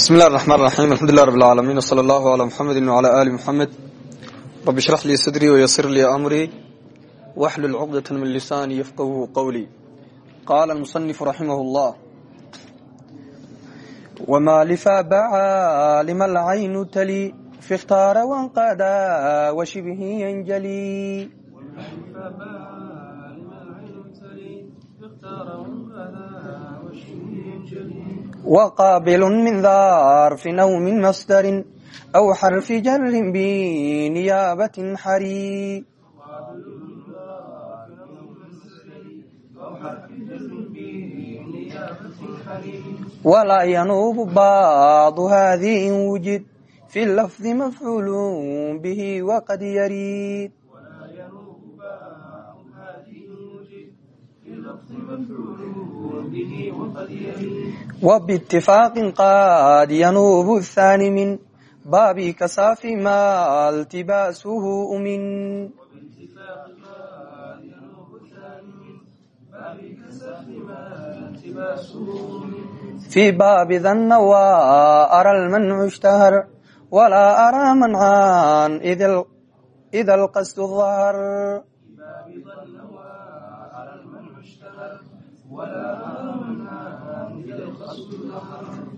bismi اllahi الرحman الرaحيم alxamdu لlah rb العaalamiن وslى اllah عlى mxamedi وعlى ali mxamed rab اshrax lii sadrii وysir lii amrii wxlul cqdaة min lisani yfqhu qwlii qala الmuصنif raximah اllah wma lfabca lima lcaynu tali fi اkhtaara wanqada wshibhi ynjli وqاbl min dharf أو min msdr أو xrف jr bنyaabaة xarي وlaa ynuub bعض hadi in wujid في lفظ mfعuل bه وqad yrid وباتفاق قad ينوب الثاني من bاب كsاف ma التباسه min في bاب ذن وأrى المنع اشتهر ولا أrى منعا إذا القصد ظهر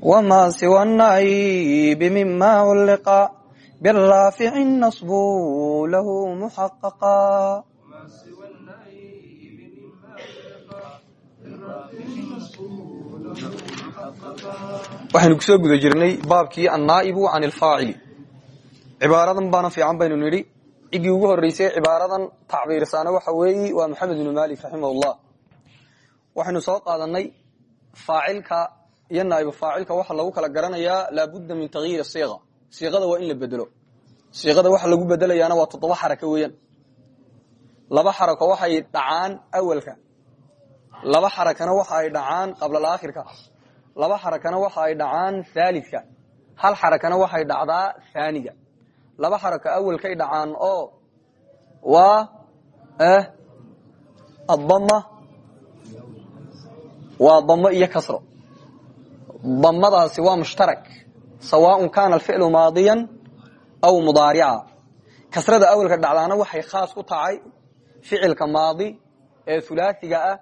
وma siوى النعيب mima علقa بالرافع النصب lah محققا waxaynu kusoo guda jirnay baabkii annaa'ibu can alfaacili cibaaradan baana fiican baynu nidhi ciddii ugu horeysay cibaaradan tacbiirsaana waxa weeye waa maxamed ibnu malik raximah ullah waxaynu soo qaadanay faacilka iyo naaibu faacilka waxaa lagu kala garanayaa laabudda min takyiiri siiqa siiqada waa in la bedelo. Siiqada waxa lagu bedelayaana waa toddoba xaraka weeyaan. Laba xarako waxay dhacaan awalka. Laba xarakana waxa ay dhacaan qablalakhirka laba xarakana waxa ay dhacaan haalidka hal xarakana waxay dhacdaa haaniga laba xarako awalkay dhacaan oo waa adama waa damo iyo kasro damadaasi waa mushtarak sawaaء kana alficlu maadiya aw mudaarica. Kasrada awalka dhacdaana waxay khaas ku tahay ficilka maadi ee hulaasiga ah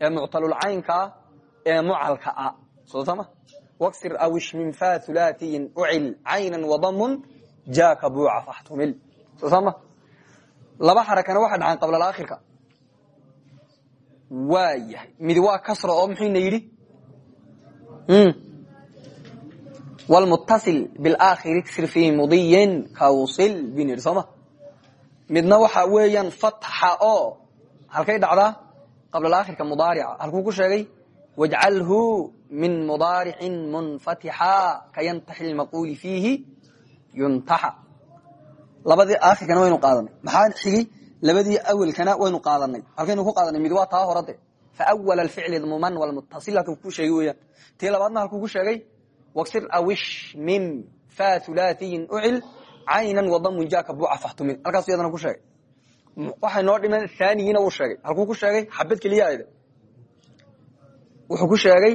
ee muctalulcaynka ah ee mucalka ah. Soosama wksir awish min fa hulaasiyin ucil cayna wadamun jaaka buuca faxtumil. Soosama laba xarakana waxay dhacaan qablalakhirka waa yahay. Mid waa kasro oo muxuyna yidhi wlmutasil bilakhiri ksir fi mudiyin kawsil bin yidhi sooma midna waxa weeyaan fatxa oo halkay dhacdaa qablalakhirka mudaarica halkuu ku sheegay wajcalhu min mudaaricin munfatixa kayantaxi lmaquuli fiihi yuntaxa labadii akhirkana waynu qaadanay maxaa xigay labadii awelkana waynu qaadanay halkaynu ku qaadanay mid waa taa horade faawal alficli dmuman walmutasil halkuu ku sheegay weyaan tii labaadna halkuu ku sheegay wksir awish mim fa hulaaiyin ucil caynan wadamun jaka buuca faxtumin halkaasu yadana ku sheegay. Waxay noo dhiman haanigiina wuu sheegay. Halkuu ku sheegay xabad keliya ayda. Wuxuu ku sheegay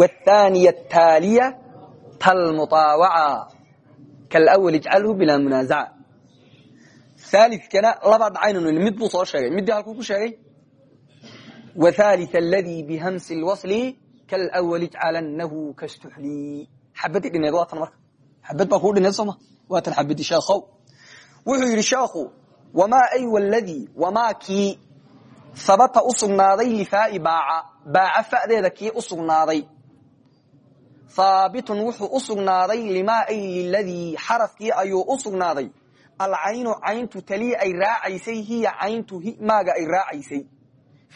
wthaniya taaliya talmuaawaca kalawal ijcalhu bilaa munaazaca. Haalidkana labaa dhacaynu mid buu soo sheegay. Middii halkuu ku sheegay wthalith aladii bihamsi lwasli kalawal ijcalanahu kastuxlii xabadii dhineed waa tan marka xabad baa kuu dhineed sooma waa tan xabadii sheekhow wuxuu yidhi sheekhu wamaa ay wladii wamaa kii habata u sugnaaday lifaai baaca baaca fa'deeda kii u sugnaaday haabitun wuxuu u sugnaaday limaa ay liladii xarafkii ayuu u sugnaaday alcaynu cayntu talii ay raacaysay hiya cayntu maaga ay raacaysay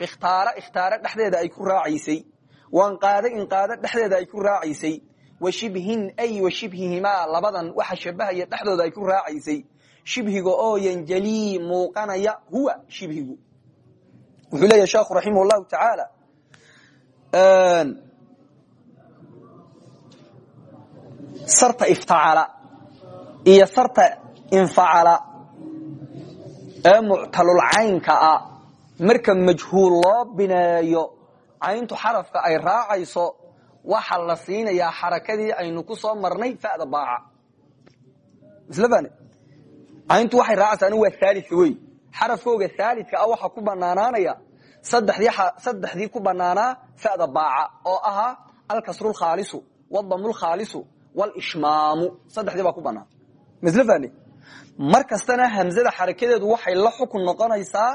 ikhtaara ikhtaare dhexdeeda ay ku raacaysay wanqaade inqaade dhexdeeda ay ku raacaysay wa shibhin ay wa shibhihimaa labadan waxa shabahaya dhexdooda ay ku raacaysay shibhiga oo yanjalii muuqanaya huwa shibhigu. Wuxuu leeyahy sheekhu raximah llahu tacaala sarta iftacala iyo sarta infacala ee muctalulcaynka ah marka majhuul loo bineeyo cayntu xarafka ay raacayso waxa la siinayaa xarakadii aynu ku soo marnay fada baaca. Isla fane cayntu waxay raacaysaa waa haalika wey xarafkooga haalidka ah waxaa ku banaanaanaya saddexdii ku banaanaa fada baaca oo ahaa alkasru lkhaalisu wadamu lkhaalisu wlishmaamu saddexdii baa ku banaan fane mar hamzada xarakadeedu waxay la xukun noqonaysaa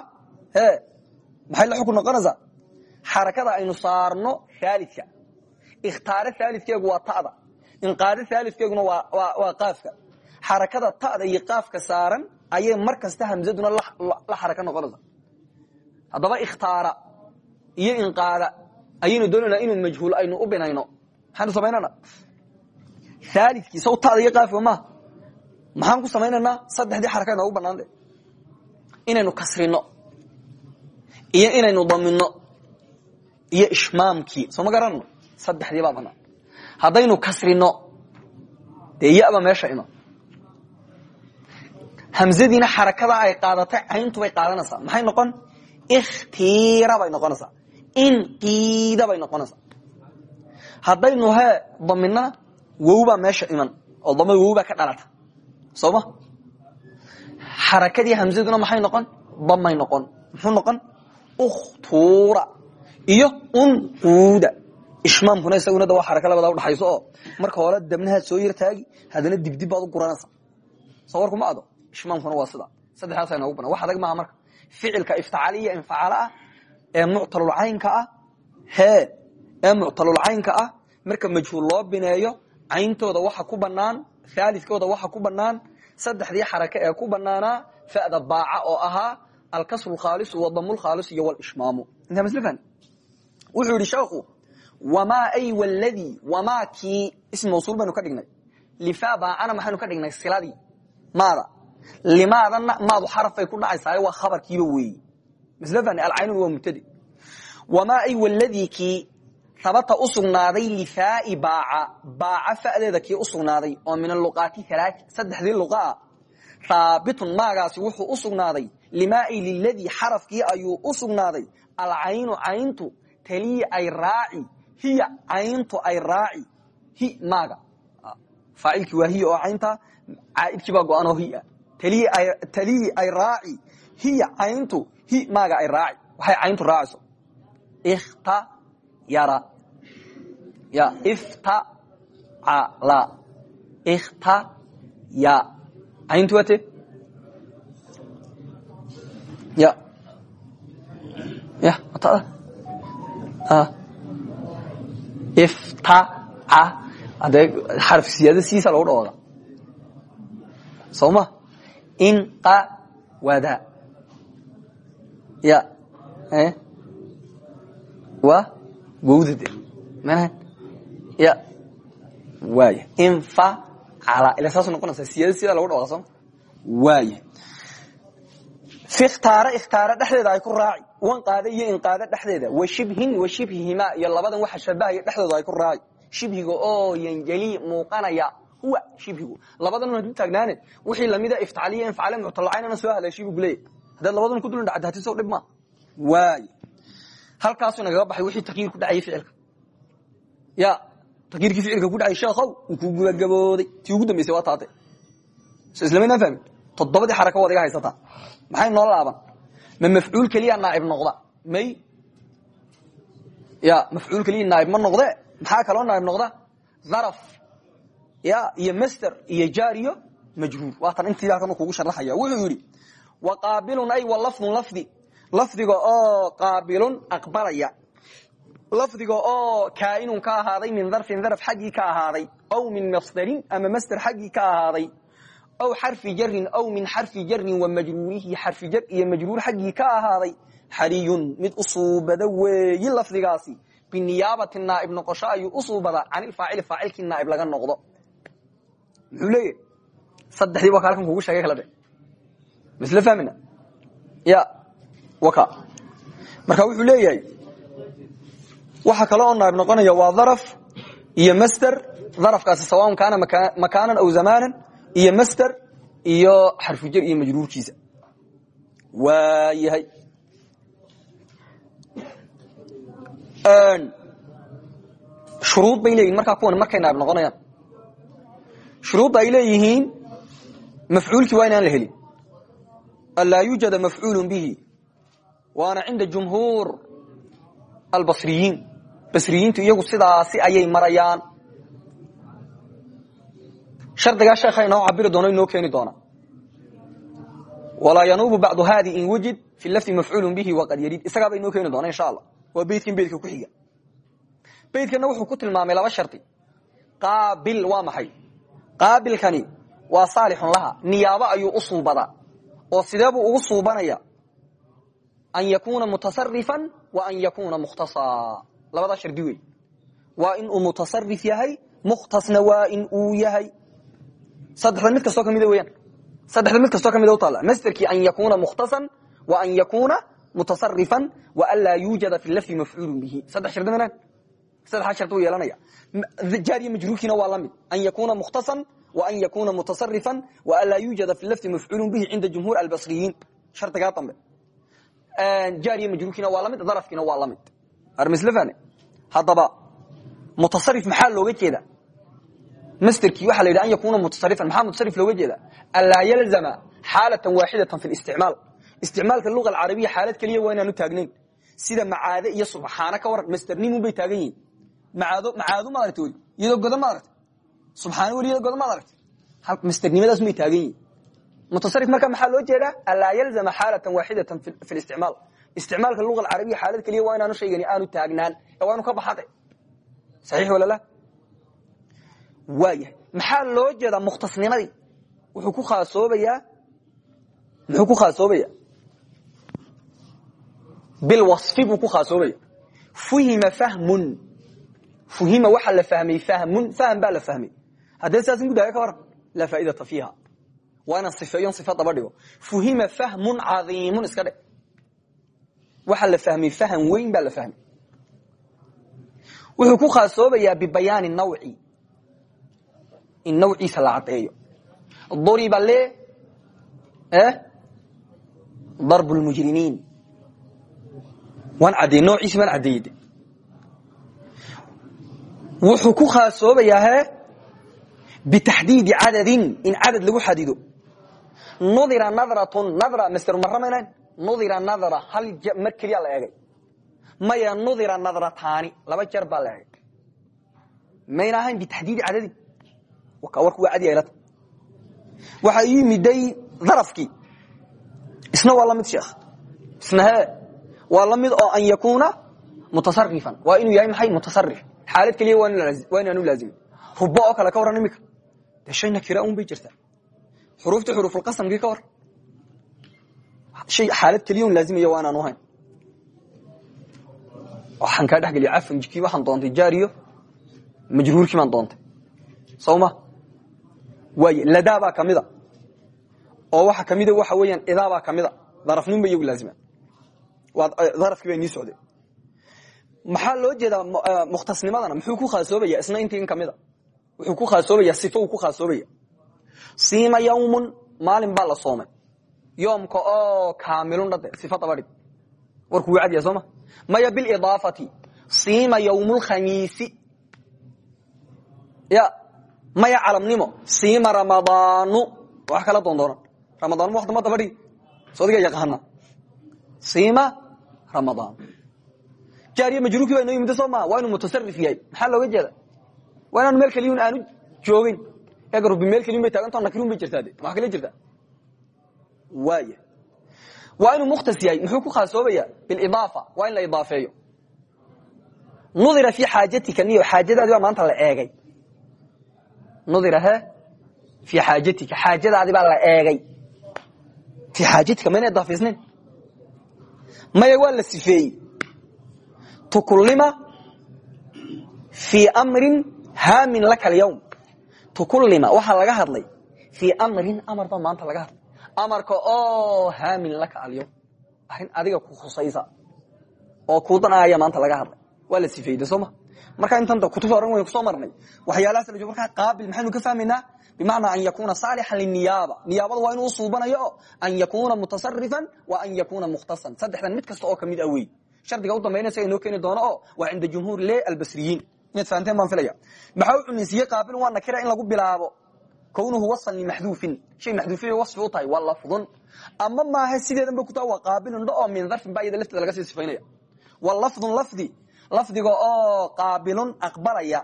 maxay la xukun noqonaysaa? Xarakada aynu saarno haalidka ikhtaare haalidkeegu waa ta'da. Inqaado haalidkeeguna waa qaafka. Xarakada ta'da iyo qaafka saaran ayay mar hamzaduna la xaraka noqonaysaa. Haddaba ikhtaara iyo inqaada ayaynu doonaynaa inuu majhuul aynu u binayno. Maxaynu samaynana aalidkii saw iyo qaafka maaha. Maxaan ku samaynaynaa? Saddexdii xaraka noogu banaante inaynu kasrino iyo inaynu damino iyo ishmaamkii soo ma garanano saddexdii baa banaan. Haddaynu kasrino dee yaba meesha ima hamzadiina xarakada ay qaadatay cayntu bay qaadanaysaa. Maxay noqon? Ikhtiira bay noqonaysaa. Inqiida bay noqonaysaa. Haddaynu he daminana wowbaa meesha iman. Oo damada wowbaa ka dhalata. Sooma xarakadii hamsaduna maxay noqon? Damay noqon. Muxuu noqon ukhtuura iyo unquuda ishmaamkuna isaguna da xaraka labada udhaxayso oo marka hore dabnahaad soo yar taagi haddana dibdib baad u guranaysa. Soo warku ma ado ishmaamkuna waa sida. Saddexdaasa noogu banan wax adag maaha marka. Ficilka iftacaliya infacala ah ee ah hee ee muctalulcaynka ah marka majhuul loo bineeyo cayntooda waxa ku banaan aalidkooda waxa ku banaan saddexdii xarake ee ku banaanaa fada baaca oo ahaa alkasru khaalisu wadamulkhaalisu iyo wlishmaamu intaa masl wuxuu yidhi sheekhu wamaa ay wladii wamaa kii ism mawsuul baynu ka dhignay. Lifa baacana maxaynu ka dhignay siladii. Maada? Limaadana maadu xarafay ku dhacaysaa waa khabarkiiba weeyi. Masl alcaynun waa mubtade wamaa ay wladii kii habata u sugnaaday lifaai baaca. Baaca fadeeda kii u sugnaaday oo min aluqaati saddexdii luqaa. Haabitun maagaasi wuxuu u sugnaaday limaai liladii xarafkii ayuu u sugnaaday. Alcaynu cayntu talii ay raaci hiya cayntu ay raaci hi maaga. Faacilkii waa hiya oo caynta baa go-anoo hiya talii ay raaci hiya cayntu hi maaga ay raaci. Waxay cayntu raacayso. Ikta yara. Ya iftacala ikta ya. Cayntu waa ya. Ya atada iftaca hadee xarf siyaada sidiisa logu dhawaaqa soo ma inqawada ya. Wa wowda de mn ya. Waaya infacala ila saas noqonaysa siyada sidaa logu dhawaqa sooma waaya fi ikhtaare ikhtaare dhexdeeda ay ku raaci wanqaade iyo inqaade dhexdeeda. Wa shibhin wa shibhihimaa iyo labadan waxa shabahaya dhexdooda ay ku raaci shibhiga oo yanjali muuqanaya huwa shibhigu. Labadan hadu taagnaane. Wixii lamida iftacaliya infacale muctalacaynana soo hadlay shibhigu leeyahy haddaad labadan ku dulan dhacdahatiso dhib ma waay. Halkaasuu nagaga baxay wixii takyiir ku dhacayay ficilka. Ya takyiirkii ficilka ku dhacay sheekhow uu ku gubagabooday tii ugu dambaysay waa taate so islamaynaan fahmin? Toddobadii xaraka waad iga haysataa maxay noo laaban? Ma mafcuul keliya naaib noqda? May? Ya mafcuul keliya naaib ma noqde? Maxaa kaloo naaib noqda? Dharaf ya iyo master iyo jaar iyo majhuur waatan intii halkan kugu sharaxaya wuxuu yidhi wa qaabilun ay wa lafdun lafdi. Lafdiga oo qaabilun aqbalaya. Lafdiga oo kaainun ka ahaaday min dharfin dharf xaggii ka ahaaday aw min masdarin ama masder xaggii ka ahaaday aw xarfi jarin aw min xarfi jarin wa majruurihi xarfi jar iyo majruur xaggii ka ahaaday xariyun mid usuubada weeyi lafdigaasi biniyaabati naaib noqosho ayuu usuubadaa can ilfaacili faacilkii naaib laga noqdo muxuu leeyahy saddexdii waa ka halkan kugu sheegay kala dhe masle fahmina ya waka marka wuxuu leeyahay waxa kale oo naaib noqonaya waa dharaf iyo master dharafkaasi sawaan kaana makaanan aw zamaanan iyo master iyo xarfujar iyo majruurkiisa. Waa yahay. Shuruud bay leeyihiin markaa kuwan markay noqonayaan. Shuruudda ay leeyihiin mafcuulkii waa inaan la helin. Anlaa yuujada mafcuulu bihi. Waana cinda jumhuur albasriyiin. Basriyiintu iyagu sidaasi ayay marayaan shardigaa sheekha inoo cabiri doono inoo keeni doona walaa yanuubu bacdu haadi in wujid fi lafdi mafcuulu bihi waqad yarid isagaaba inoo keeni doona insha allah. Waa beydkan beydka ku xiga. Beydkana wuxuu ku tilmaamay laba shardi qaabil waa maxay? Qaabilkani waa saalixun laha. Niyaabo ayuu u suubadaa oo sidee buu ugu suubanaya? An yakuuna mutasarifan wa an yakuuna mukhtasaa. Labadaa shardi wey waa in uu yahay mukhtasna waa in uu yahay saddexda mid kastoo kamida weyaan saddexda mid kastoo kamida utaala masderkii an yakuuna mukhtasan wa an yakuuna mutasarifan wa an laa yuujada fi lafdi bihi saddex shardi manaan saddexaa shardi uu yeelanaya jaariya majruurkiina an yakuuna mukhtasan wa an yakuuna mutasarifan wa an laa yuujada fi lafdi mafcuulu bihi cinda jumhuur albasriyiin shardigaa dambe jaariya majruurkiina waa la mid darafkiina waa la mid armislafane haddaba mutasarif maxaa looga jeeda masderkii waxaa la yidhi an yakuuna mutasarifan maxaa mutasarif looga jeeda anlaa yalzama xaalatan waaxidatan fi listicmaal isticmaalka luga alcarabiya xaalad keliya waa inaanu taagnayn. Sida macaade iyo subxaano ka waran masdernimun bay taagan yihiin macaado ma aragta weli iyadoo goda ma aragta subxaano weli iyadoo goda ma aragta masdernimadaas may taagan yihiin mutasarif marka maxaa loo jeedaa? Anlaa yalzama xaalatan waaxidatan fi listicmaal isticmaalka luga alcarabiya xaalad keliya waa inaanu shaygani aanu taagnaan ee waa inu ka baxade saxiix walala waayahay maxaa loo jeedaa mukhtasnimadii? Wuxuu ku khaasoobayaa muxuu ku khaasoobaya? Bilwasfi buu ku khaasoobaya. Fuhima fahmun. Fuhima waxaa la fahmay fahmun fahm baa la fahmay. Haddee saasin gudaaga ka waran? Laa faa'idata fiiha. Waa inaan sifeeyon sifa daba dhigo. Fuhima fahmun cadiimun iska dhe waxaa la fahmay fahm weyn baa la fahmay. Wuxuu ku khaasoobayaa bibayaani nawci in nawciisa la caddeeyo duriba le darb lmujrimiin waan caddeey noociisi waan caddeeyey de wuxuu ku khaasoobayaa he bitaxdiidi cadadin in cadad lagu xadido. Nudira nadratun nadra master maramaynaan nudira nadra hal mar la eegay. Maya nudira nadrataani laba jeer baa la eegay. Mayna ahayn bitaxdiidi warku waa cadyaylata waxaa ii miday darafkii isna waa la mid sheekh. Isna he waa la mid oo an yakuuna mutasarifan waa inuu yahay maxay mutasarif xaalad keliya waa inaanu laazimin rubo oo kale ka warran imika. Dee shay nakira un bay jirtaa. Xuruuftii xuruufulqasamkii ka war. Shay xaalad keliya un laazimaya waa inaanu hayn. Waxaan kaa dhex geliya cafanjikii waxaan doontay jaariyo. Majruurkii baan doontay. Sawma ladaabaa kamida oo waxa kamida waxa weeyaan idaabaa kamida darafnin ba iyagu laazimaan darafkii baa nii socday. Maxaa loo jeedaa mukhtasnimadana? Muxuu ku khaasoobaya? Isna intii in kamida wuxuu ku khaasoobaya sifo uu ku khaasoobaya. Siima yawmun maalin baa la soomay. Yoomka oo kaamilun dhade sifa dabadhig warku wuu cadya sooma? Maya bilidaafati siima yawmulkhamiisi ya maya calamnimo siima ramadaanu. Wax kala doondoonan ramadaan wakti ma dabadhigi soodiga yaqaana siima ramadaan. Jaariya majruurkii baa inoo yimid soo maa waa inuu mutasarif yahay. Maxaa looga jeeda waa inaanu meel keliyun aanu joogin. Eega rubi meel keliyun bay taagantao nakirun bay jirtaa de wax kala jirtaa? Waaya waa inuu mukhtas yahay muxuu ku khaasoobaya? Bilidaafa waa in la idaafeeyo. Nudira fi xaajatika niyo xaajadaadi baa maanta la eegay nudira he fi xaajatika xaajadaadi baa la eegay. Fi xaajatika mayna idaafaysnayn maya waa la sifeeyey. Tukullima fii amrin haamin laka alyawm. Tukullima waxaa laga hadlay. Fii amrin amar baa maanta laga hadlay. Amarka oo haamin laka alyawm. Arrin adiga ku khusaysa. Oo kuu danaaya maanta laga hadlay. Waa la sooma markaa intan kutubta oran waynu ku soo marnay. Waxyaalahaas la markaa qaabil maxaynu ka fahmaynaa bimacnaa an yakuuna saalixan liniyaaba niyaabada waa inuu usuubanayo o an yakuuna mutasarifan wa an yakuuna mukhtasan. Saddexdan mid kasta oo ka mid ah wey shardiga u dambaynaysa inoo keeni doono oo waa cinda jumhuur le albasriyiin. Miyaad fahanteen baan filaya maxaa u cunisiye qaabilun waa nakira in lagu bilaabo. Kownuhu wasan limaxduufin shay maxduufiya wasfi u tahay waa lafdun. Ama maaha sideedanba kutaa waa qaabilun dha oo min darfin ba iyada lafteeda laga sii sifaynaya wa lafdun lafdi lafdiga oo qaabilun aqbalaya.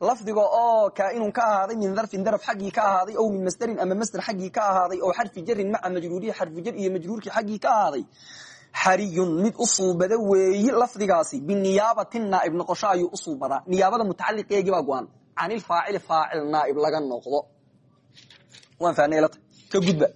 Lafdiga oo kaainun ka ahaaday min darfin daraf xaggii ka ahaaday ow min masderin ama masder xaggii ka ahaaday ow xarfi jarin maca majruurihi xarfu jar iyo majruurkii xaggii ka ahaaday. Xariyun mid u suubada lafdigaasi biniyaabati naaib noqosho ayuu usuubadaa niyaabada mutacaliqeegii baa go-an. Can ilfaacili faacil naaib laga noqdo. Waan fahnay ka gudba.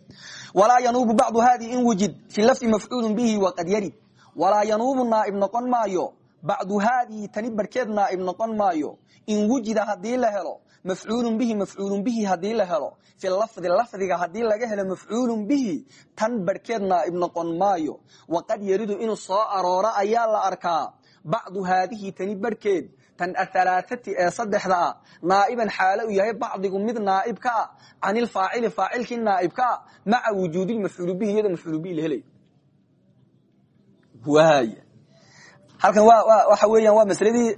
Walaa yanuubu bacdu haadii in wujid fi lafdi mafcuulun bihi waqad yarid. Walaa yanuubu naaib noqon maayo bacdu haadii tani barkeed naaib noqon maayo. In wujida haddii la helo mafcuulun bihi mafcuulun bihi haddii la helo. Fi lafdi lafdiga haddii laga helo mafcuulun bihi tan barkeed naaib noqon maayo. Waqad yaridu inuu soo arooro ayaa la arkaa. Bacdu haadihi tani barkeed tan ahalaaati ee saddexda ah naaiban xaalo uu yahay bacdigu mid naaib ka ah can ilfaacili faacilkii naaib ka ah maca wujuudi mafcuul bihi iyadoo mafcuul bihi la helay halkan waxa weeyaan waa masladii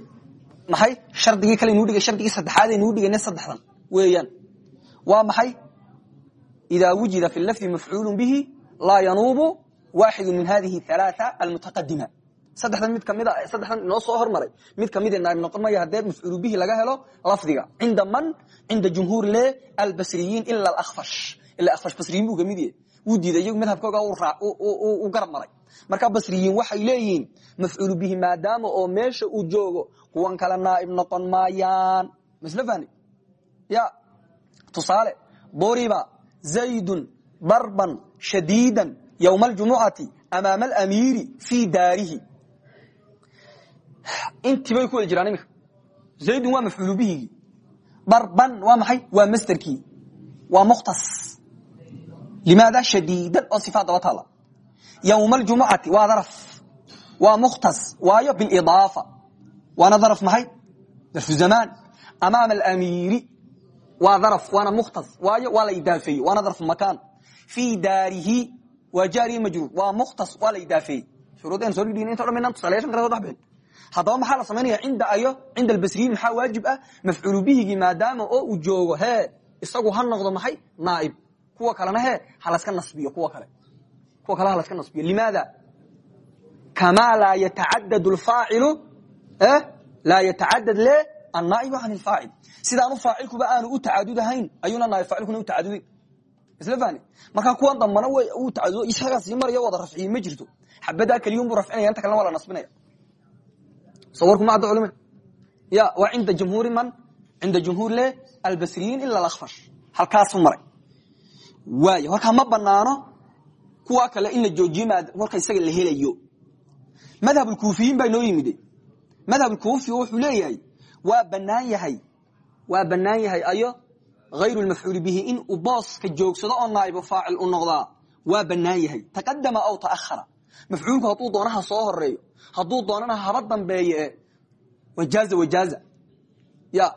maxay? Shardigii kale nuu dhigay shardigii saddexaad nuu dhigayna saddexdan. Weeyaan. Waa maxay? Idaa wujida fi lafdi mafcuulu bihi laa yanuubu waaxidu min hadihi halaaa almutaqadima saddexdan mid ka mid saddexdan inoo soo hormaray. Mid kamida naaib noqon maya haddee mafcuulu bihi laga helo lafdiga. Cinda man? Cinda jumhuur le albasriyiin ila afash ila afash basriyiin buu ka mid yahay. Wuu diiday iyagu madhabkooga u garab maray marka basriyiin waxay leeyihiin mafcuulu bihi maadaama oo meesha uu joogo kuwan kale naaib noqon maayaan. Masl fahni ya tusaale duriba zaydun darban shadiidan ywma aljumucati amaama alamiiri fii daarihi. Intii bay ku jiraan imika zaydun waa mafcuulu bihigii darban waa maxay? Waa masderkii waa mukhtas. Limaada shadiidan oo sifaat daba ywma aljumucati waa daraf waa mukhtas waayo bilidaafa waana daraf maxay darfu zamaan amaama alamiiri waa daraf waana mukhtas waayo waa la idaafeeye waana darfu makaan fii daarihi waa jaariy majruur waa mukhtas waa la idaafeeye shuruudeen soo dhigdhigin inta o dhan maynaan tusaalayaashan kala soo dhexbixin haddaba maxaa la samaynaya cinda ayo cinda albasriyiin maxaa waajib ah mafcuulu bihigii maadaama oo uu joogo hee isagu ha noqdo maxay naaib kuwa kalena hee ha laska nasbiyo kuwa kale kuwa kale ha laska nasbiyo limaada? Kamaa laa yatacadad lfaacilu laa yatacadad le annaa'ibu can ilfaacil sidaanu faacilkuba aanu u tacadudahayn ayuuna naaib faacilkuna u tacaduday isla fahni markaa kuwan dambana uu tacadudo isagaa sii maraya wada rafciye ma jirto. Xabadaa keliyunbuu rafcinaya inta kalena waa la nasbinaya. Sawarkuma adda culima ya waa cinda jumhuuri man? Cinda jumhuur le albasriyiin ila alakfash halkaasu maray. Waay warkaa ma banaano kuwa kale in la joojiyo warka isaga la helayo. Madhabulkuufiyiin baa inoo yimide madhabulkuufi wuxuu leeyahay waa banaan yahay waa banaan yahay ayo hayru lmafcuuli bihi in uu booska joogsado oo naaibu faacil u noqdaa. Waa banaan yahay. Taqadama aw taahara mafcuulku hadduu doonaha soo horeeyo hadduu doonana haba dambeeye wajaaza wajaaza. Ya.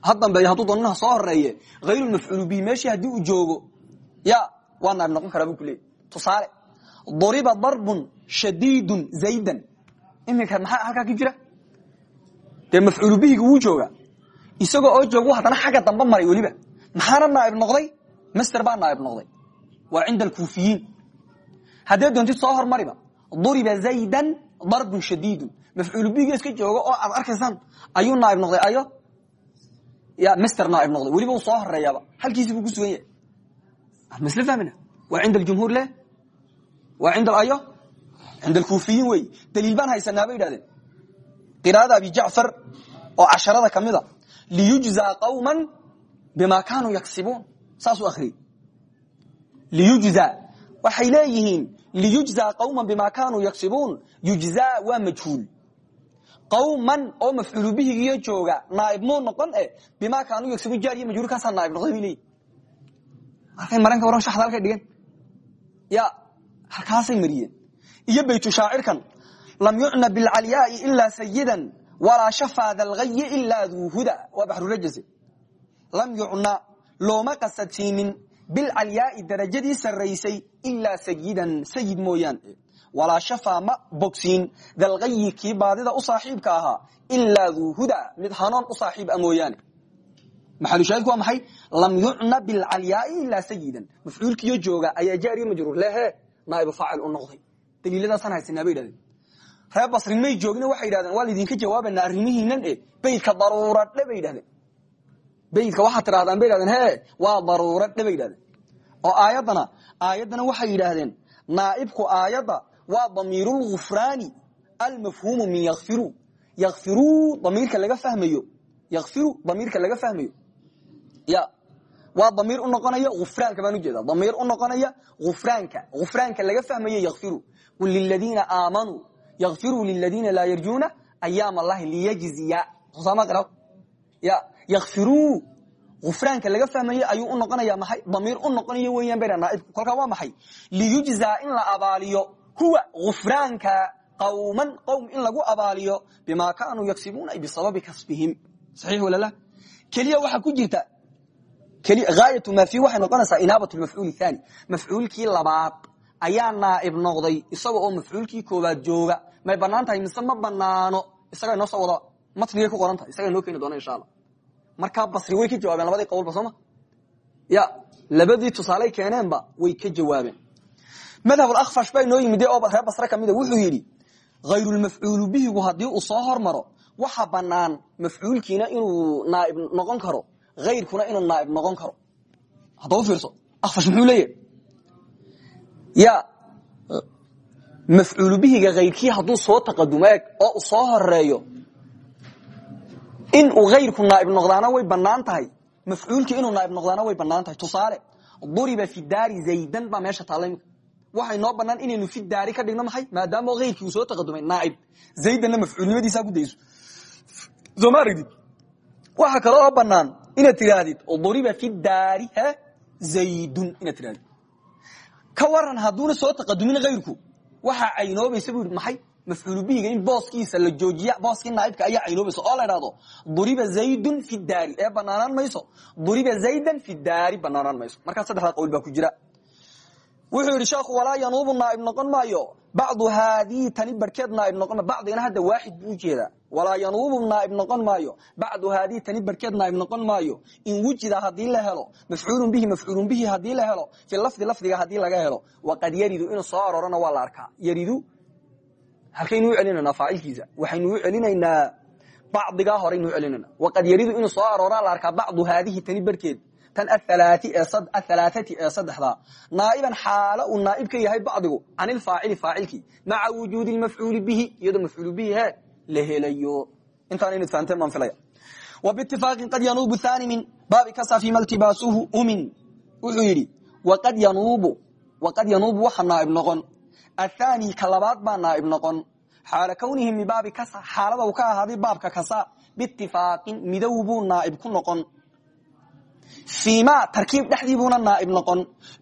Ha dambeeyo hadduu doonana soo horeeye hayru mafcuulu bihi meeshii haddii uu joogo. Ya waa naaib noqon karaa buu ku leeyay tusaale duriba darbun shadiidun zaydan. Iminka maxaa halkaa ka jira? Dee mafcuulu bihiga wuu jooga isagoo oo joogu haddana xagga dambe maray weliba. Maxaana naaib noqday? Master baa naaib noqday. Waa cinda alkuufiyiin. Haddee doontid soo hormariba duriba zaydan darbun shadiidun. Mafcuulu bihiga iska jooga oo aad arkaysaan ayuu naaib noqday. Ayo? Ya master naaib noqday. Weliba uu masle fahmina waa cinda aljumhuur le waa cinda ayo? Cinda alkuufiyiin wey. Daliil baan haysanaa bay yidhahdeen qiraa'ada abi jacfar oo casharada ka mida liyujzaa qawma bima kaanuu yaksibuun. Saasuu akhriyey. Liyujzaa waxay leeyihiin liyujzaa qawma bima kaanuu yaksibuun. Yujzaa waa majhuul. Qawman oo mafcuulu bihigiyo jooga naaib muu noqon e bimaa kaanuu yagsibuun jaar iyo majhuul kaasaa naaib noqday bay leeyihiin halkay maranka waran shaxda halkay dhigeen ya halkaasay mariyeen. Iyo baytu shaacirkan lam yucna bilcalyaai ilaa sayidan walaa shafaa dalgayi ilaa duu huda. Waa baxrurajase lam yucna looma qasadsiinin bilcalyaai darajadii sarraysay ilaa sayidan sayid mooyaan. Walaa shafaa ma bogsiin dalkayi kii baadida u saaxiibka ahaa ilaa duu mid hanoon u saaxiib a mooyaane maxalushaahidku waa maxay? Lam yucna bilcalyaai ilaa sayidan mafcuulkiyo jooga ayaa jaariyo majruur lehe naaibu faacil u noqday. Daliiladaasaan haysanaa bay idhahdeen. Reer basri may joogina waxay yidhahdeen waa laydinka jawaabanaa arrimihiinan e beydka daruuradhe bay yidhahdeen beydka waxaad tidhahdaan bay yidhahdeen he waa daruuradhe bay yidhahdeen oo aayaddana aayaddana waxay yidhaahdeen naaibku aayadda waa damiirulgufraani almafhuumu min yakfiru yakfiru damiirka laga fahmayo. Yakfiru damiirka laga fahmayo ya waa damiir u noqonaya ufraanka baan ujeeda damiir u noqonaya ufraanka ufraanka laga fahmayo yakfiru qul liladiina aamanuu yakfiruu liladiina laa yarjuuna ayaam allahi liyajziya qira ya yakfiruu ufraanka laga fahmaye ayuu u noqonaya maxay? Damiir u noqonayo weeyaan bayna naaibku kolkaa waa maxay? Liyujzaa in la abaaliyo. Huwa ufraanka qawman qowm in lagu abaaliyo bima kaanuu yagsibuuna bisababi kasbihim. Saxiix walala keliya waxaa ku jirta aayatu maa fi waxay noqonaysaa inaabat mafcuul thani. Mafcuulkii labaad ayaa naaib noqday isaga oo mafcuulkii koobaad jooga. May bannaan tahay mise ma banaano isaga noo soo wada matnigay ku qoran tahay isaga noo keeni doona insha markaa basri way ka jawaabeen labadii qowlba sooma ya labadii tusaaley keeneenba way ka jawaabeen. Madhab akfash baa inoo yimid oo reer basre kamida wuxuu yidhi hayrulmafcuulu bihigu haddii uu soo hormaro waxa banaan mafcuulkiina inuu naaib noqon karo ayrkuna inuu naaib noqon karo hadda u fiirso akfash muxuu leeyahy ya mafcuulu bihiga hayrkii hadduu soo taqadumo eeg oo uu soo horeeyo in uu hayrku naaib noqdaana way bannaan tahay mafcuulkii inuu naaib noqdaana way bannaan tahay tusaale duriba waxay noo banaan inaynu fi daari ka dhigno maxay maadaama hayrkii uu soo taqadumay naaib zaydanna mafcuulnimadiisaa ku dayso soo waxa kale oo banaan inaad tidaahdid duriba fi daari he zaydun inaad tidhahdid ka waran hadduuna soo taqadumin hayrku waxaa caynoobaysa bu yidhi maxay? Mafcuulu bihiga in booskiisa la joojiya booskii naaibka ayaa caynoobaysa oo la duriba zaydun fi daari ee banaanaan mayso. Duriba zaydan fi daari banaanaan mayso. Markaa saddexdaa qowl baa ku jira. Wuxuu yidhi sheekhu walaa yanuubu naaib noqon maayo. Bacdu haadihi tani barkeed naaib noqon bacdigana hadda waaxid buu u jeedaa walaa yanuubu naaib noqon maayo. Bacdu haadihi tani barkeed naaib noqon maayo. In wujida haddii la helo mafcuulun bihi mafcuulun bihi haddii la helo fi lafdi lafdiga haddii laga helo waqad yaridu inuu soo aroorana waa la arkaa. Yaridu halkaynu u celinanaa faacilkiisa waxaynu u celinaynaa bacdigaa horeynu u celinana waqad yaridu inuu soo arooraa la arkaa bacdu haadihi tani barkeed. Tan ahalaaati ee saddexdaa naaiban xaalo uu naaib ka yahay bacdigu can ilfaacili faacilkii maca wujuudi mafcuuli bihi iyadoo mafcuulu bihi la helayo intaan inad fahanteen baan filaya wa bitifaaqin qad yanuubu thani min baabi kasa fima iltibaasuhu umin wuxuu yidhi waqad yanuubu waxa naaib noqon athani ka labaad baa naaib noqon xaala kawnihi min baabi kasa xaalada uu ka ahaaday baabka kasa bitifaaqin midow buu naaib ku noqon fima tarkiib dhexdiibuuna naaib noqon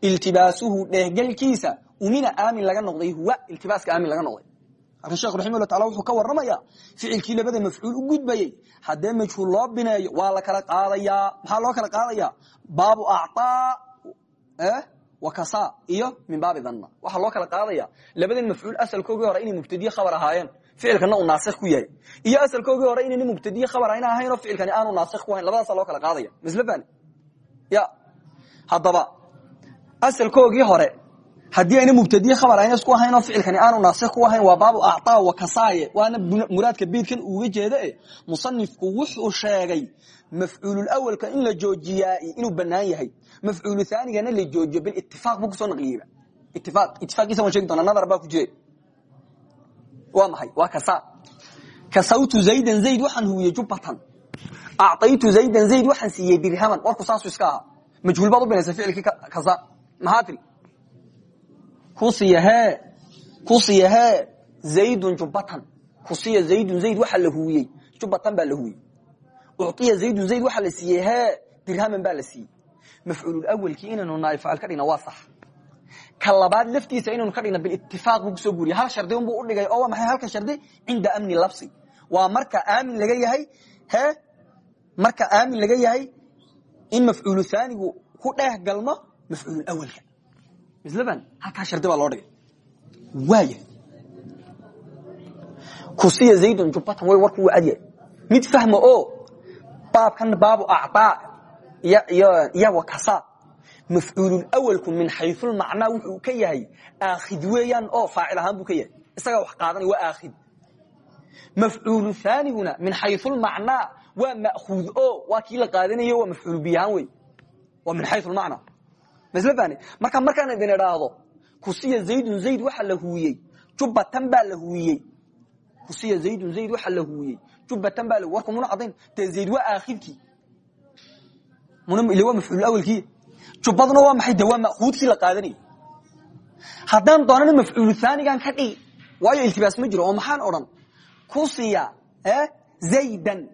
iltibaasuhu dhehgelkiisa umina aamin laga noqday huwa iltibaaska aamin laga noqday sheekh raximahullah taala wuxuu ka warramayaa ficilkii labada mafcuul u gudbayey haddee majhuul loo bineeyo waa la kala qaadayaa maxaa loo kala qaadayaa? Baabu acطaa wa kasa iyo min baabi dhanna waxaa loo kala qaadaya labadan mafcuul asalkoogii hore inay mubtadiye khabar ahaayeen ficilkana uu naasik ku yahay. Iyo asalkoogii hore inayna mubtadiye khabar ayna ahayn oo ficilkani aanu naasik ku hayn labadaasa loo kala qaadaya. Misle fani ya. Haddaba asalkoogii hore haddii ayna mubtadiye khabar ayna isku ahayn oo ficilkani aanu naasik ku ahayn waa baabu acطaa wa kasaaye. Waana muraadka beydkan uga jeeda e musanifku wuxuu sheegay mafcuululawalka in la joojiyaa inuu banaan yahay. Mafcuulu thaanigana la joojiyo bilitifaaq buu ku soo naqliyeyba itifaaq itifaqiisa waan sheegi doonaa nadar baa ku jire waa maxay? Waa kasa kasawtu zaydan zayd waxaan huwiyey jubbatan. Acطaytu zaydan zayd waxaan siiyey dirhaman. Warku saasu iska ahaa. Majhuul baad u binaysa ficilkii kasa maxaa kusiya he kusiya he zaydun jubbatan kusiya zaydun zayd waxaa la huwiyey jubbatan baa la huwiyey uciya zaydun zayd waxaa la siiyey he dirhaman baa la siiyey mafcuululawalkii inaynu naaib faacil ka dhigna waa sax. Ka labaad laftiisa inaynu ka dhigna bilitifaaq buu ku soo guuriya hal shardi unbuu udhigay oo waa maxay halka shardi? Cinda amni labsi. Waa marka aamin laga yahay he marka aamin laga yahay in mafcuulu haanigu ku dheeh galmo mafcuululawalka mislban halkaa shardi baa loo dhigay. Waaya kusiya zaydun jubbatan way warku waa adyahay mid fahma oo baabkan baabu acdaa iyo wakasa. Mafcuululawalku min xayulmacnaa wuxuu ka yahay aakhid weeyaan oo faacil ahaan buu ka yahay. Isagaa wax qaadanaya waa aakhid. Mafcuulu haaniguna min xayulmacnaa waa ma'huud o waa kii la qaadanayo waa mafcuul biyahaan wey waa min xayulmacnaa fahne marka markaan idin idhaahdo kusiya zaydun zayd waxa la huwiyey jubbatan baa la huwiyey kusiya zaydun zayd waxa la huwiyey jubbatan baa warku muna cadayn dee zayd waa aakhidkii muna waa mafcuul awalkii waa maxay? De waa la qaadanayay haddaan doonana mafcuulu haanigan ka dhigi waayo iltibaas ma jiro oo maxaan odhan? Kusiya zaydan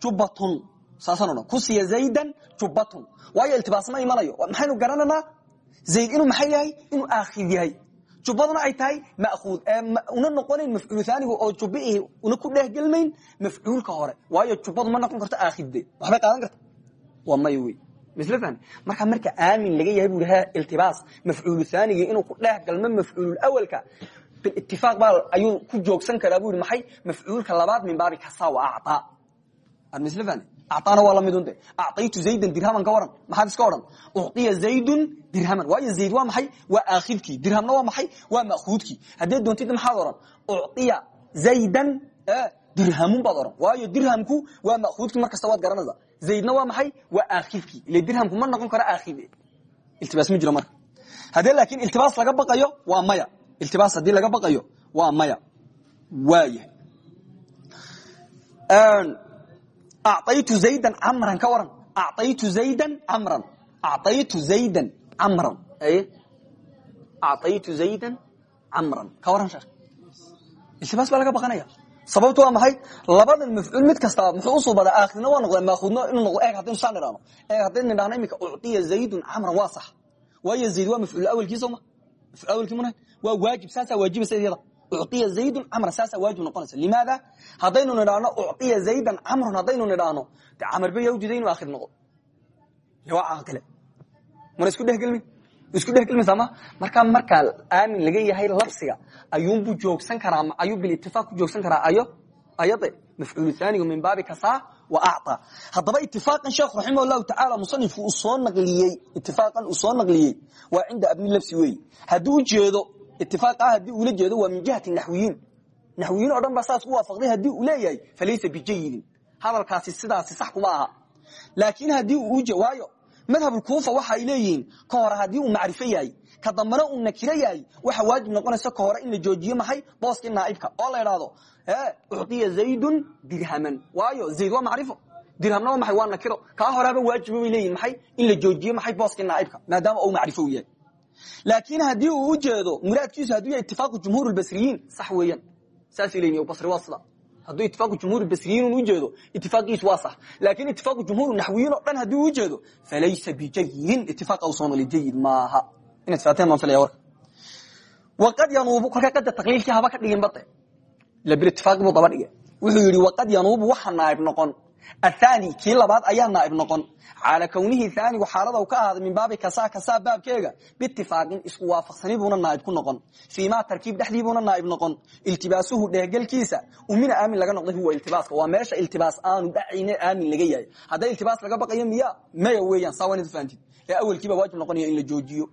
jubbatun saasaan odhan kusiya zaydan jubbatun waayo iltibaas ma imanayo maxaynu garananaa zayd inuu maxay yahay? Inuu aakhid yahay. Jubbaduna ay tahay ma'huud una noqonayn mafcuul haaniga oo jubbiihi una ku dhehgelmayn mafcuulka hore. Waayo jubbadu ma noqon karto aakhidde waxbay qaadan karta waa may wey. Misl fahmi? Marka aamin laga yahay bu ha iltibaas. Mafcuulu haanigii inuu ku dhex galmo mafcuulawalka bilitifaaq baa ayuu ku joogsan karaa bu i maxay? Mafcuulka labaad min baabi kasa wa acaa actaana waa lamidun de acaytu zaydan dirhaman ka waran maxaad iska odhan ucطiya zaydun dirhaman waayo zayd waa maxay waa aakhidkii dirhamna waa maxay waa ma'khuudkii haddee doontida maxaad odhan ucطiya zaydan dirhamun baad odhan waayo dirhamku waa ma'khuudkii mar kasta waad garanaysaa zaydna waa maxay waa aakhidkii ile dirhamku ma noqon kara aakhid iltibaas ma jiro marka haddee laakiin iltibaas laga baqayo waa maya iltibaas haddii laga baqayo waa maya waayahay acaytu zaydan camran ka waran acaytu zaydan camran acaytu zaydan camran acaytu zaydan camran ka waran iltibaas baa laga baqanaya sababtu waa maxay labadan mafcuul mid kastaba muxuu u suubadaa aakhirna waa noqda maakhudna inuu noqdo eeg haddaynu saan idhaano eeg haddaynu idhahno iminka ucطiya zaydun camran waa sax waayo zayd waa mafcuul awalkii soo ma mafcuul awalkii muna waa waajib saasaa waajibaysa iyada uciya zaydun camran saasaa waajib noqonaysa limaada haddaynu nidhaahno uciya zaydan camran haddaynu nidhaahno de camar ba yaa ujeeda inuu akhir noqdo liwaaca kale mana isku dhehgelmin isku dhehgelmin saama marka markaa aamin laga yahay labsiga ayuunbuu joogsan karaa ayuu bilitifaaq ku joogsan karaa ayo ayade mafcuulu haanigu min baabi kasaa wa acطaa haddaba itifaaqan sheekh raximah llahu tacaala musanifku uu soo naqliyey itifaaqan uu soo naqliyey waa cinda abni labsi weeye haddii u jeedo itifaaq ah haddii uula jeedo waa min jihati naxwiyiin naxwiyiin o dhan baa saas ku waafaqday haddii uu leeyahay falaysa bijayidin hadalkaasi sidaasi sax kuma aha laakiin haddii uu uje waayo madhabkuufa waxa ay leeyihiin ka hore haddii uu macrifo yahay ka dambana uu nakiro yahay waxa waajib noqonaysa ka hore in la joojiyo maxay booskii naaibka oo la idhaahdo ucطiya zaydun dirhaman waayo zayd waa macrifo dirhamna waa maxay waa nakiro kaa horeaba waajiba bay leeyihiin maxay in la joojiyo u yahay laakiin haddii uu ujeedo muraadkiisu hadduu yahay itifaaqu jumhuur basriyiin sax weeyaan. Saasay leeyihiin basri waa sida hadduu itifaaqu jumhuur basriyiin ujeedo itifaaqiisu waa laakiin itifaaqu jumhuur naxwiyiin oo dhan haddii u ujeedo falaysa bijayidin itifaqa u soo jayid maaha. Inaad faateen baan filaya waqad yanuubu kolka qada taqliilkii haba ka dhigin bade labilitifaaqi buu daba dhige wuxuu yidhi waqad yanuubu waxa naaib noqon athani kii labaad ayaa naaib noqon cala kwnihi aanigu xaalada ka ahaaday min baabi kasa kasaa baabkeega biitifaaqin isku waafaqsani buuna naaib ku noqon fii ma tarkiib dhexdii buuna naaib noqon iltibaasuhu dheehgelkiisa umina aamin laga noqday huwa iltibaaska waa meesha iltibaas aanu dhacayne aamin laga yahay hadda iltibaas laga baqayo miya maya weeyaan saa waa inaad ee awelkiiba waajib noqonaya in la joojiyo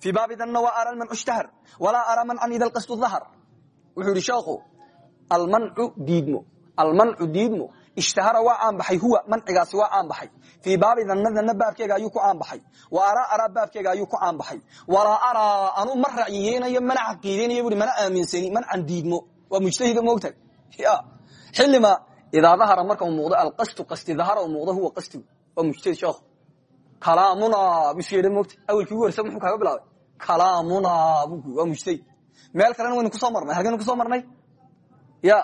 fii baabi danna waa ara man ushtahar walaa ara mancan ida lqasdu dahar wuxuu yidhi sheekhu almancu diidmo almancu diidmo ishtahara waa caan baxay huwa mancigaasi waa caan baxay fii baabi danna danna baabkeega ayuu ku caan baxay wa araa araa baabkeega ayuu ku caan baxay walaa araa anuu ma racyiyeynayo mana caqiideynayo bui mana aaminsani mancan diidmo waa mujtahida moogtahay ya xilima idaa dahara marka uu muuqdo alqasdu qasti dahara uu muuqdo huwa qastigu waa mujtahid sheekhu kalaamuna buu isu yeedha moogtay awelkii ugu horsa muxuu kaaga bilaabay? Kalaamuna bu waa mujtahid. Meel kalena waynu ku soo marnay halkaynu ku soo marnay? Ya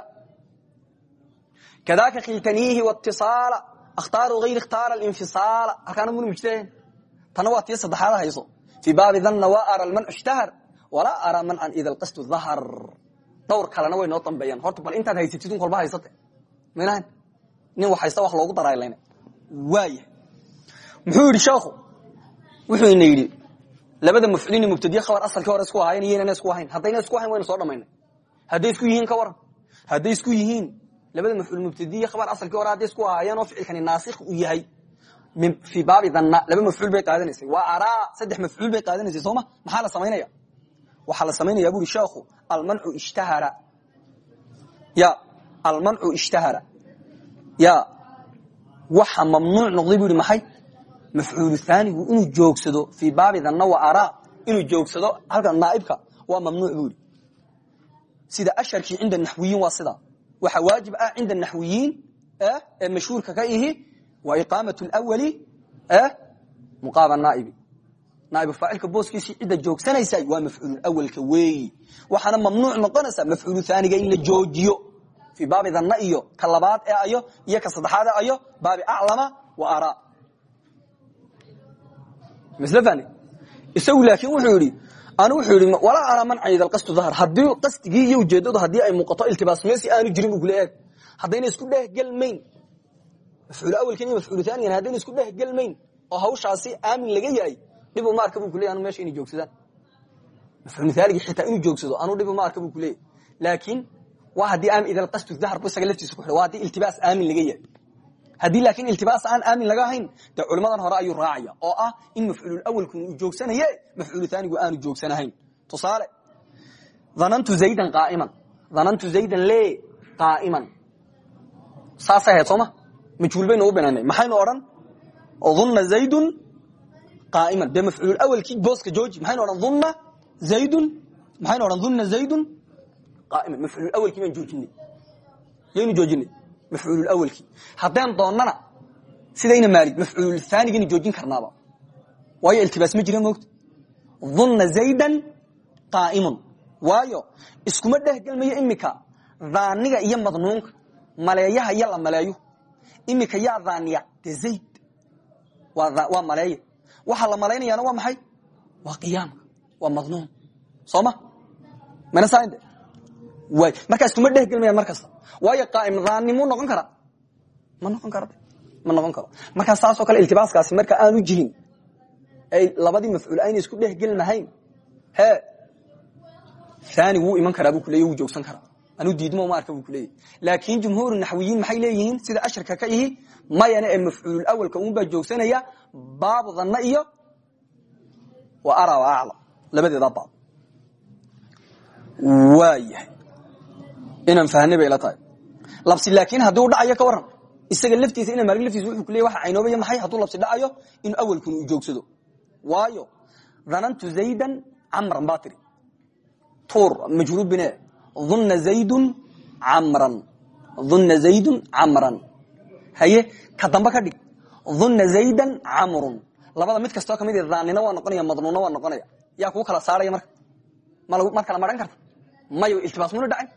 kadaka khiltaniihi wاtiصaala akhtaaru ayr ikhtaara infisaala halkaana muna mujtaheen tana waa tii saddexaad hayso fii baabi danna waa ara mancu ishtahar walaa ara mancan ida lqasdu dahar dhowr kalena way noo dambeeyaan horta bal intaad haysatid un kolba haysate minahan nin wax haysta wax loogu daraylayna waaya muxuu yidhi sheekhu wuxuu ina yidhi labada mafcuulin mubtadiye khabar asalkii hore isku ahaayeen iyaynana isku ahayn haddayna isku ahayn waynu soo dhamaynay hadday isku yihiin ka waran hadday isku yihiin labada mafcuul mubtadiye khabar asalkii hore hadday isku ahaayeen oo ficilkani naasikh uu yahay fii baabi danna laba mafcuul bay qaadanaysay waa araa saddex mafcuul bay qaadanaysay sooma maxaa la samaynaya waxaa la samaynaya buri sheekhu almancu ishtahara ya almancu ishtahara ya waxa mamnuuc noqday bu maxay mafcuulu haanigu inuu joogsado fii baabi danna wa araa inuu joogsado halka naaibka waa mamnuuc bu yihi sida asharkii cinda naxwiyiin waa sida waxa waajib ah cinda naxwiyiin ee mashhuurka ka ihi waa iqaamat lwali muqaaba naaibi. Naaibu faacilka booskiisii cidda joogsanaysa waa mafcuulawalka weeyi. Waxaana mamnuuc noqonaysaa mafcuulu haaniga in la joojiyo. Fii baabi danna iyo ka labaad ee ayo iyo ka saddexaad ee ayo baabi aclama wa araa ml isagu laakiin wuxuu yidhi anu wuxuu yidhi walaa araa mancan idalqasdu dahr haddii qasdigii iyo ujeeddadu haddii ay muuqato iltibaasmeysi aanu jirin bu kule eeg? Haddayna isku dhehgelmayn mafcuul awalkan iyo mafcuul aanigan haddayna isku dhehgelmayn oo hawshaasi aamin laga yahay dhibu maarka bu kuley anu meesha inay joogsadaan. Mafcuul aaligi xitaa inuu joogsado anuu dhibu maarka bu kuleeyay laakiin waa haddii aamin idalqasdu dahr bu isaga laftiisa ku xidha waa haddii iltibaas aamin laga yahay haddii laakiin iltibaas aan aamin laga ahayn dee culimadan hore ayuu raacaya oo ah in mafcuulawalku uu joogsanaye mafcuul aanigu aanu joogsanahayn tusaale dhanantu zaydan qaaiman. Dhanantu zaydan le qaaiman. Saasay ahayd sooma majhuul baynu u binaynay maxaynu odhan? Dhunna zaydun qaaiman. Dee mafcuulawalkii booska jooji maxaynu odhan dhunna zaydun? Maxaynu odhan dhunna zaydun? Qaaiman. Mafcuulawalkii baan joojinay. Yaynu joojinay mafcuulawalkii haddaan doonnana sidayna maali mafcuulhaanigaynu joojin karnaaba. Waayo iltibaas ma jira moogta dhunna zaydan qaaimun. Waayo iskuma dhehgelmayo imika dhaaniga iyo madnuunka maleeyaha iyo la maleeyo. Imika yaa dhaaniya de zayd. Waa maleeye. Waxaa la malaynayaana waa maxay? Waa qiyaamka waa madnuun. Soo ma mana saainde waay markaa iskuma dhehgelmayaan mar kasta waayo qaaim dhaanimuu noqon kara? Ma noqon kara ma noqon karo. Markaa saasoo kale iltibaaskaasi marka aanu jirin ay labadii mafcuul ayna isku dhehgelmahayn he ani iman karaa bu kuley wuu joogsan karaa. Anuu diidmo ma arka bu kuleeyay laakiin jumhuur naxwiyiin maxay leeyihiin? Sida ashirka ka ihi mayana ee mafcuulawalka unbaa joogsanaya baabu dhanna iyo wa ara wa aclam labadeeda baab. Waayahay inaan fahnay bay ila tahay. Labsi laakiin haddii u dhacayo ka waran isaga laftiisa ina marig laftiisa wuxuu kuleeyay waxa caynoobaya maxay hadduu labsi dhacayo in awalkun uu joogsado. Waayo dhanantu zaydan camran baa tiri. Tuur majhuul bine dhunna zaydun camran. Dhunna zaydun camran. Haye ka dambe ka dhig. Dhunna zaydan camrun. Labada mid kastoo ka mid dhaanina waa noqonaya madnuunna waa noqonaya. Yaa kuu kala saaraya marka. Mar kala maran karta? Mayo iltibaas muna dhacay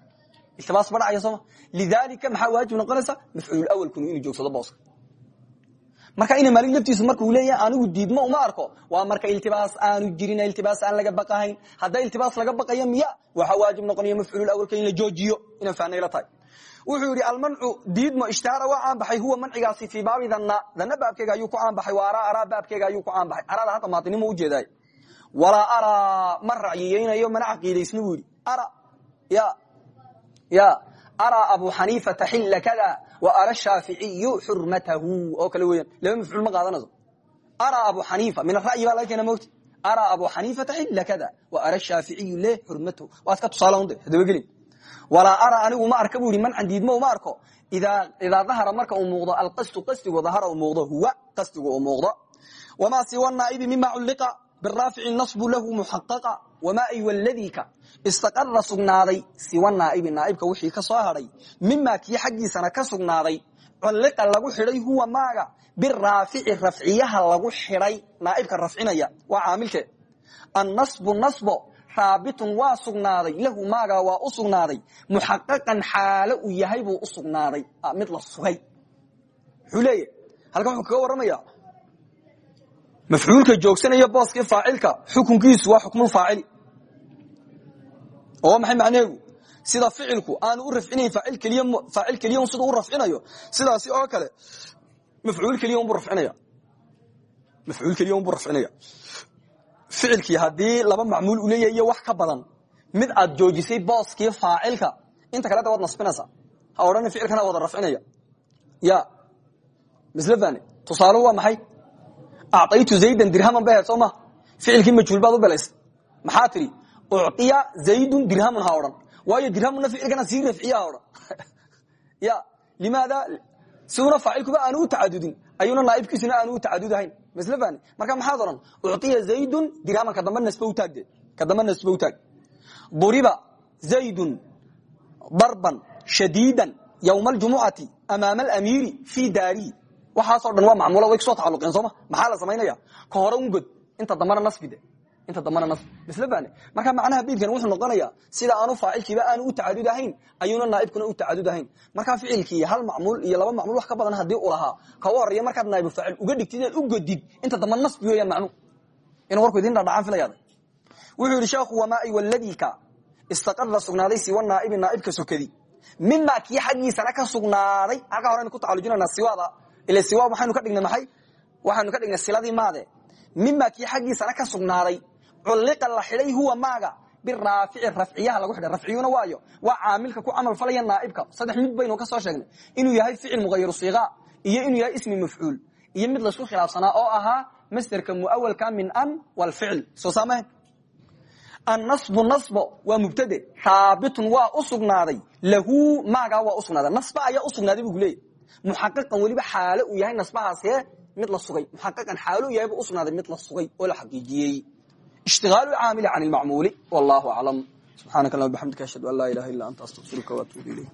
iltibaas ma dhacaya sooma lidaalika maxaa waajib noqonaysa mafcuul awalkunu inuu joogsado booska marka ina maalig laftiisu markuu leeyahay anigu diidmo uma arko waa marka iltibaas aanu jirin iltibaas aan laga baqahayn hadda iltibaas laga baqayo miya waxaa waajib noqonaya mafcuul awalka in la joojiyo inaan fahnayla tahay wuxuu yidhi almancu diidmo ishtaara waa caanbaxay huwa mancigaasi fii baabi dhanna dhanna baabkeega ayuu ku caanbaxay wa araa araa baabkeega ayuu ku caanbaxay arada hadda maatinimo ujeedaay walaa araa ma racyiyeynayo mana caqiidaysna buu yidhi ara ya ya araa abu xaniifata xilla kada wa ara shaaficiyu xurmatahu oo kale weeyaan laba mafcuul ma qaadanayso. Araa abu xaniifa min ara'yi baa laga keena mogta araa abu xaniifata xilla kada wa ara shaaficiyu le xurmatahu waa iska tusaale unde hadabagelin walaa ara anigu ma arka bu yidhi mancan diidmo uma arko. Idaa dahara marka uu muuqdo alqasdu qasdigu dahara uu muuqdo huwa qasdigu uu muuqdo. Wamaa siwa naa'ibi mima culliqa biraafici nasbu lahu muxaqaqa wamaa aywa ladika istaqara sugnaaday siwa naaibi naaibka wixii ka soo hadhay mimaa kii xaggiisana ka sugnaaday culliqa lagu xidhay huwa maaga biraafici rafciyaha lagu xidhay naaibka rafcinaya waa caamilke annasbu nasbo raabitun waa sugnaaday lahu maaga waa u sugnaaday muxaqaqan xaalo uu yahay buu u sugnaaday mid la sugay muxuu leeyahy wuxuu kaga warramaya mafcuulka joogsanaya booskii faacilka xukunkiisu waa xukmulfaacili oo maxay macneegu sida ficilku aanu u rafcinayn faacil keliya faacil keliya siduu u rafcinayo sidaasi oo kale mafcuul keliya unbuu rafcinaya mafcuul keliya unbuu rafcinaya ficilkii haddii laba macmuul u leeyahay wax ka badan mid aad joojisay booskii faacilka inta kaleda waad nasbinaysaa. Ha odhana ficilkana wada rafcinaya. Ya misle fane tusaaluhu waa maxay? Acaytu zaydan dirhaman ahayd soo ma? Ficilkii majhuul baad u belaysay maxaa tidhi ucطiya zaydun dirhamun ha odhan waayo dirhamuna ficilkana sii rafciya ha odhan ya limaada siuna faacilkuba aanu u tacadudin ayuuna naaibkiisuna aanu u tacadudahayn misle fane marka maxaad odhan ucطiya zaydun dirhaman kadamba nasba utaagde kadamba nasba utaag duriba zaydun darban shadiidan ywma aljumucati amaama alamiiri fii daarihi waxaasoo dhan waa macmuula way ku soo tacaluqeen sooma maxaa la samaynaya ka hore un god inta dambana nasbide inta dambana misle fane marka macnaha beydkan wuxuu noqonayaa sida aanu faacilkiiba aanu u tacadud ahayn ayuuna naaibkuna u tacadud ahayn. Markaa ficilkii hal macmuul iyo laba macmuul wax ka badan haddii u lahaa ka u markaad naaibu faacil uga dhigtid u godid inta damba nasbi weeyaan macnu. Inuu warku idin dhadhacaan filayaada. Wuxuu yidhi sheekhu wamaa ay waladika istaqara sugnaaday siwa naaibi naaibka sokadi. Mima kii xaggiisana ka sugnaaday halkaa horeynu ku tacalujinana siwada ila siwa waxaynu ka dhignay maxay? Waxaynu ka dhignay siladii maade. Mima kii xaggiisana ka sugnaaday culliqa la xidhay huwa maaga. Biraafici rafciyaha lagu xidhay. Rafciyuna waayo waa caamilka ku camal falaya naaibka. Saddex mid baynu ka soo sheegnay. Inuu yahay ficil muhayiru siiqa iyo inuu yahay ismi mafcuul. Iyo mid la isku khilaafsanaa oo ahaa masderka muawalka min an walficil soo saamahan annasbu nasbo waa mubtade. Haabitun waa u sugnaaday. Lahu maagaa waa usugnaaday nasba ayaa usugnaaday bu kuleeyay muxaqiqan weliba xaalo uu yahay nasbahaasee mid la sugay. Muxaqiqan xaalo uu yahay bu usugnaaday mid la sugay oo la xaqiijiyey ishtigaalu caamili can ilmacmuuli wallahu aclam. Subxaanaka allahuma bxamdika ashhadu an laa ilaha illa anta astaqfiruka waatuubu ilayk